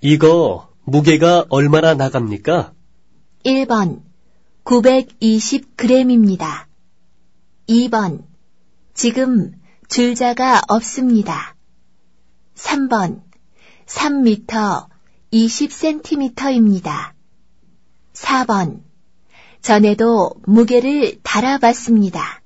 이거 무게가 얼마나 나갑니까? 1번 920g입니다. 2번 지금 줄자가 없습니다. 3번 3m 20cm입니다. 4번 전에도 무게를 달아봤습니다.